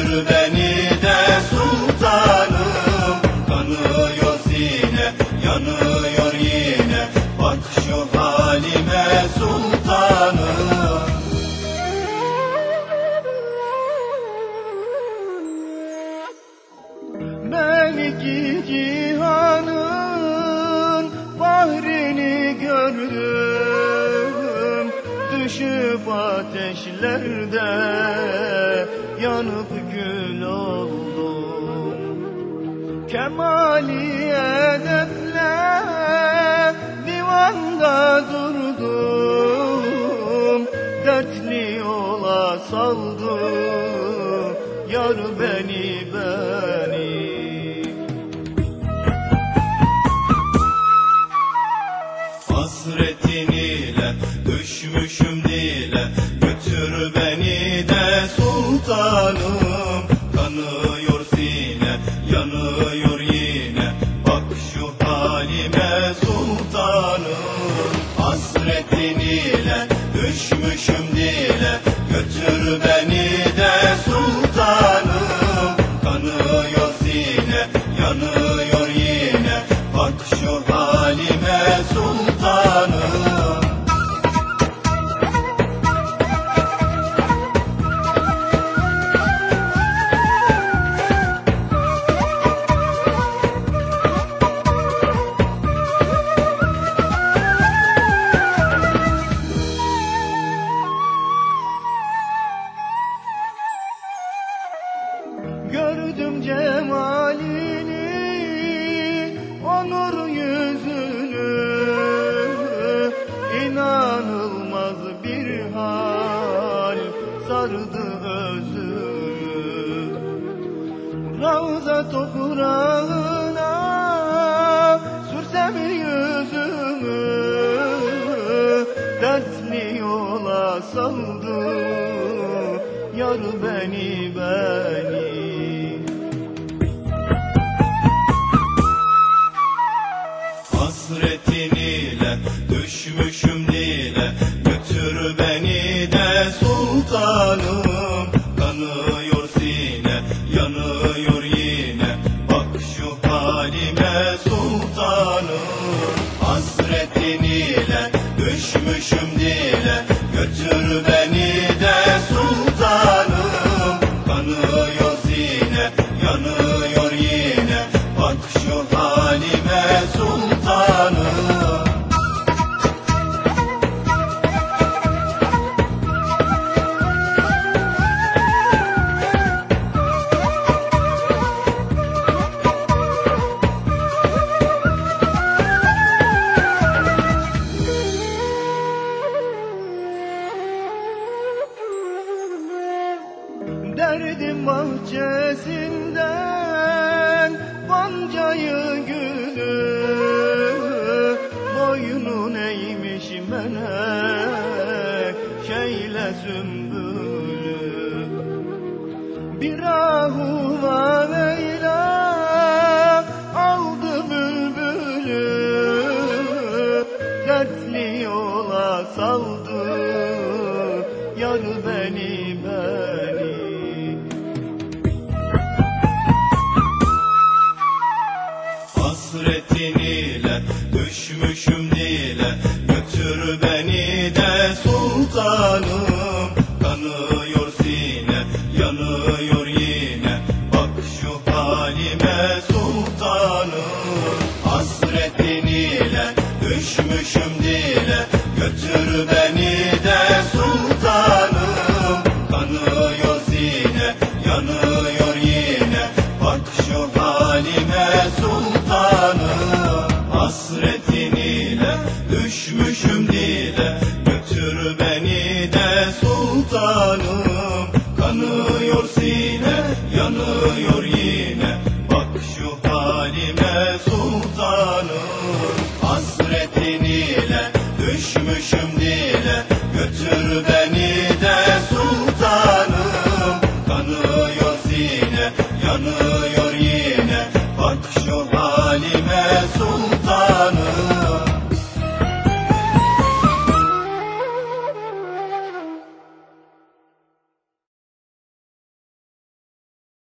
Beni de sultanım. Kanıyor sine yanıyor yine. Bak şu halime sultanım. Belki cihanın fahrini gördüm. Düşüp ateşlerde yanıp Kemali edeple divanda durdum Dertli yola saldı yar beni beni. Hasretin ile düşmüşüm dile toprağına sürsem yüzümü Dertli yola saldı yar beni beni Hasretin ile düşmüşüm Derdim bahçesinden Goncayı gülü Boynun eğmiş melek Şeyle sümbülü de sultanım. Kanıyor sine yanıyor yine. Bak şu halime sultanım. Hasretin ile düşmüşüm dile. Götür beni Kanıyor sine yanıyor yine. Bak şu halime sultanım Hasretin ile düşmüşüm dile. Götür beni de